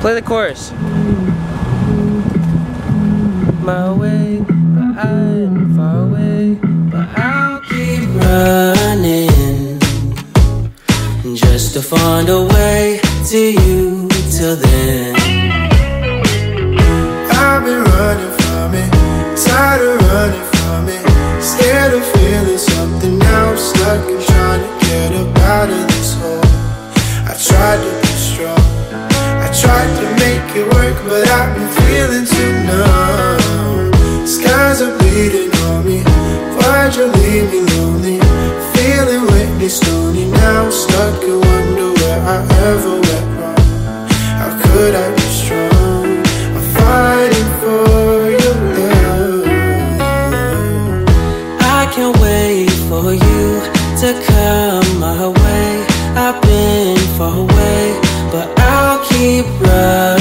Play the chorus. My way, far away, but I'll keep running just to find a way to you till then. I've been running from it, tired of running from it, scared of but I've been feeling too numb. Skies are bleeding on me, why'd you leave me lonely? Feeling wetly stony now, stuck and wonder where I ever went wrong. How could I be strong? I'm fighting for your love. I can't wait for you to come my way. I've been far away, but I'll keep running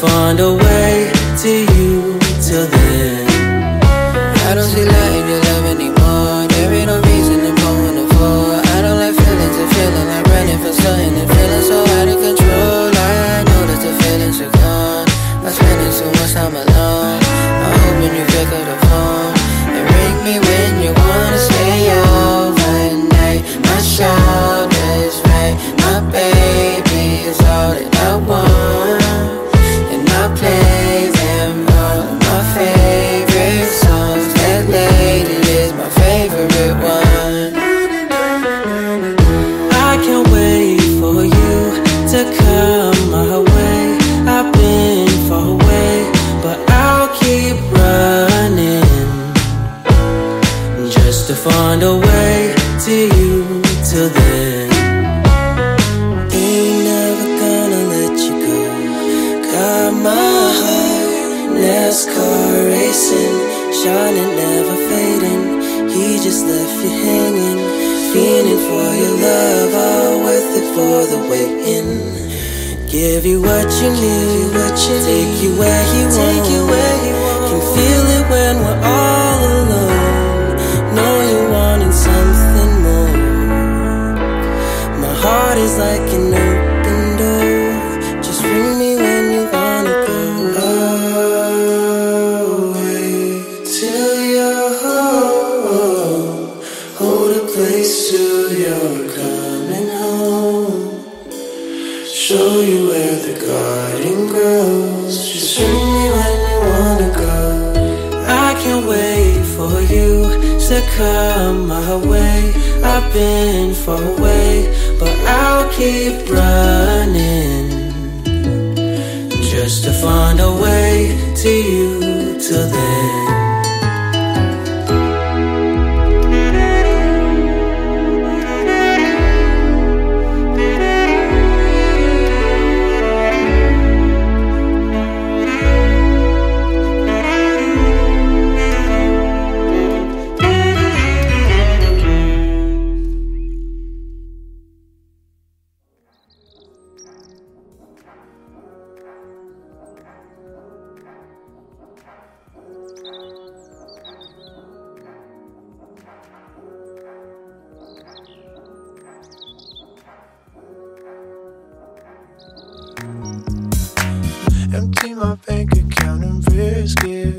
find a way to you till then. I don't see light in your love anymore. There ain't no reason to go in the floor. I don't like feelings and feeling like running for something and feeling so out of control. I know that the feelings are gone. I'm spending so much time alone. I'm hoping you pick up the phone and ring me when you wanna stay overnight. My shoulders right, my baby find a way to you till then. Ain't never gonna let you go. Got my heart, NASCAR racing, shining, never fading. He just left you hanging, feeling for your love, all worth it for the waiting. Give you what you need, what you take you where he take you where he wants. Can feel like an open door. Just ring me when you wanna go. Wait till you're home. Hold a place till you're coming home. Show you where the garden grows. Just ring me when you wanna go. To come my way. I've been far away, but I'll keep running just to find a way to you till then. Empty my bank account and risk it.